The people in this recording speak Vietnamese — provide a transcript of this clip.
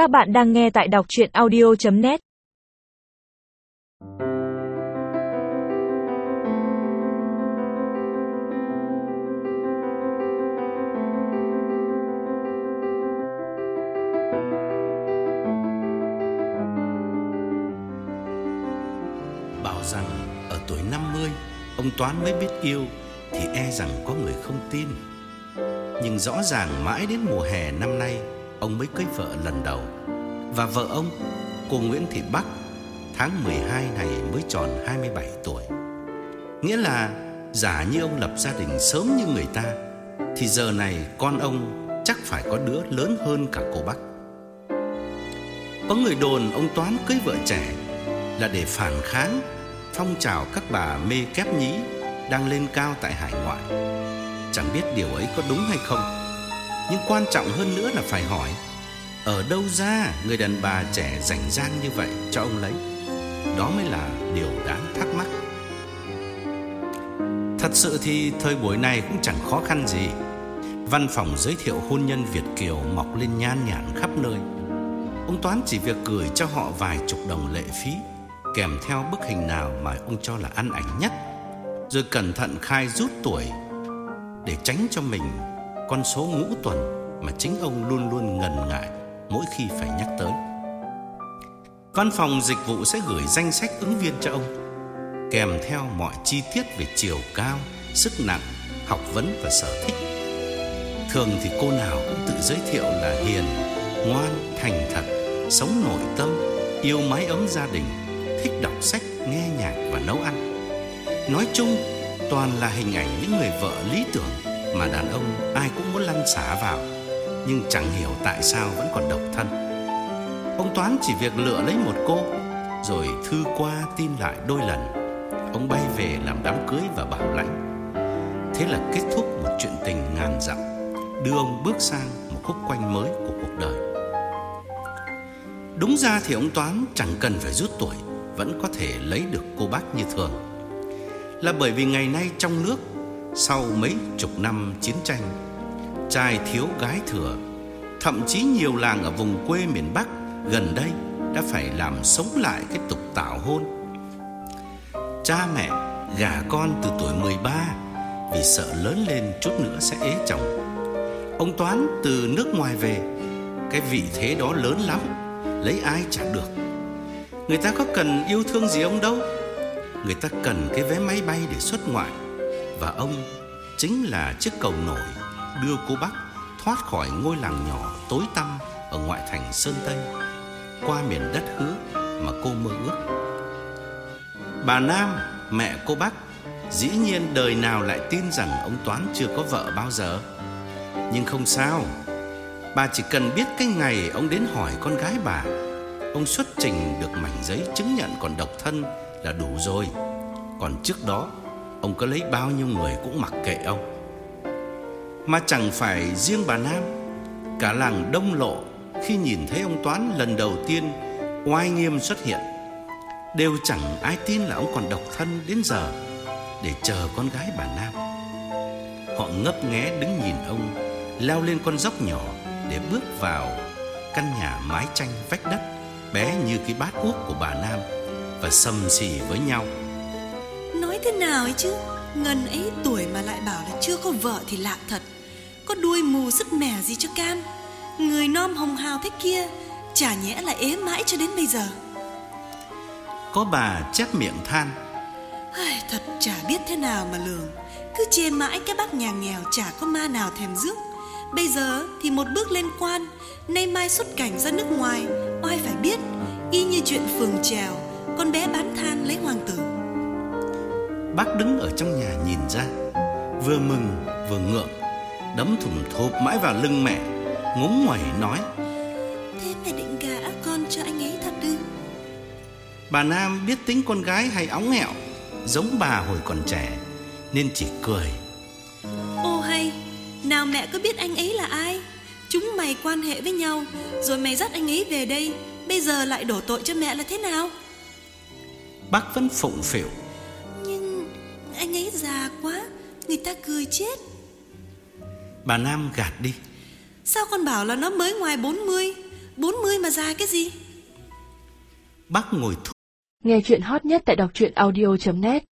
Các bạn đang nghe tại đọc chuyện audio.net Bảo rằng ở tuổi 50 Ông Toán mới biết yêu Thì e rằng có người không tin. Nhưng rõ ràng mãi đến mùa hè năm nay Ông mới cưới vợ lần đầu. Và vợ ông Cô Nguyễn Thị Bắc Tháng 12 này mới tròn 27 tuổi. Nghĩa là Giả như ông lập gia đình sớm như người ta Thì giờ này con ông Chắc phải có đứa lớn hơn cả cô Bắc. Có người đồn ông Toán cưới vợ trẻ Là để phản kháng phong trào các bà mê kép nhí đang lên cao tại hải ngoại. Chẳng biết điều ấy có đúng hay không, nhưng quan trọng hơn nữa là phải hỏi ở đâu ra người đàn bà trẻ rảnh rang như vậy cho ông lấy. Đó mới là điều đáng thắc mắc. Thật sự thì thời buổi này cũng chẳng khó khăn gì. Văn phòng giới thiệu hôn nhân Việt kiều mọc lên nhan nhản khắp nơi. Ông Toán chỉ việc gửi cho họ vài chục đồng lệ phí kèm theo bức hình nào mà ông cho là ăn ảnh nhất, rồi cẩn thận khai rút tuổi để tránh cho mình con số ngũ tuần mà chính ông luôn luôn ngần ngại mỗi khi phải nhắc tới. Văn phòng dịch vụ sẽ gửi danh sách ứng viên cho ông, kèm theo mọi chi tiết về chiều cao, sức nặng, học vấn và sở thích. Thường thì cô nào cũng tự giới thiệu là hiền, ngoan, thành thật, sống nội tâm, yêu mái ấm gia đình thích đọc sách, nghe nhạc và nấu ăn. Nói chung, toàn là hình ảnh những người vợ lý tưởng mà đàn ông ai cũng muốn lăn xả vào, nhưng chẳng hiểu tại sao vẫn còn độc thân. Ông Toán chỉ việc lựa lấy một cô, rồi thư qua tin lại đôi lần. Ông bay về làm đám cưới và bảo lãnh. Thế là kết thúc một chuyện tình ngàn dặm, đưa ông bước sang một khúc quanh mới của cuộc đời. Đúng ra thì ông Toán chẳng cần phải rút tuổi vẫn có thể lấy được cô bác như thường Là bởi vì ngày nay trong nước sau mấy chục năm chiến tranh, Trai thiếu gái thừa, Thậm chí nhiều làng ở vùng quê miền Bắc Gần đây đã phải làm sống lại cái tục tảo hôn. Cha mẹ gả con từ tuổi 13 Vì sợ lớn lên chút nữa sẽ ế chồng. Ông Toán từ nước ngoài về, Cái vị thế đó lớn lắm, Lấy ai chả được? Người ta có cần yêu thương gì ông đâu. Người ta cần cái vé máy bay để xuất ngoại. Và ông chính là chiếc cầu nổi Đưa cô Bắc thoát khỏi ngôi làng nhỏ tối tăm Ở ngoại thành Sơn Tây Qua miền đất hứa mà cô mơ ước. Bà Nam, mẹ cô Bắc Dĩ nhiên đời nào lại tin rằng ông Toán chưa có vợ bao giờ. Nhưng không sao Bà chỉ cần biết cái ngày ông đến hỏi con gái bà Ông xuất trình được mảnh giấy chứng nhận còn độc thân là đủ rồi. Còn trước đó Ông có lấy bao nhiêu người cũng mặc kệ ông Mà chẳng phải riêng bà Nam, Cả làng đông lộ, Khi nhìn thấy ông Toán lần đầu tiên Oai nghiêm xuất hiện, Đều chẳng ai tin là ông còn độc thân đến giờ Để chờ con gái bà Nam Họ ngấp nghé đứng nhìn ông, Leo lên con dốc nhỏ Để bước vào căn nhà mái tranh vách đất bé như cái bát úp của bà Nam và sầm xì với nhau. Nói thế nào ấy chứ, ngần ấy tuổi mà lại bảo là chưa có vợ thì lạ thật. Có đuôi mù sứt mẻ gì cho cam, người non hồng hào thế kia, chả nhẽ là ế mãi cho đến bây giờ. Có bà chép miệng than. Ai, thật chả biết thế nào mà lường, cứ chê mãi cái bác nhà nghèo chả có ma nào thèm rước. Bây giờ thì một bước lên quan, nay mai xuất cảnh ra nước ngoài Oai phải biết Y như chuyện phường trèo Con bé bán than lấy hoàng tử Bác đứng ở trong nhà nhìn ra Vừa mừng vừa ngượng Đấm thùng thộp mãi vào lưng mẹ Ngúng ngoẩy nói Thế mẹ định gả con cho anh ấy thật ư? Bà Nam biết tính con gái hay óng nghẹo Giống bà hồi còn trẻ Nên chỉ cười. Ô hay Nào mẹ có biết anh ấy là ai? Chúng mày quan hệ với nhau Rồi mày dắt anh ấy về đây Bây giờ lại đổ tội cho mẹ là thế nào? Bác vẫn phụng phịu Người ta cười chết. Bà Nam gạt đi. Sao con bảo là nó mới ngoài 40 40 mà già cái gì? Bác ngồi thúc Nghe chuyện hot nhất tại đọc truyện audio.net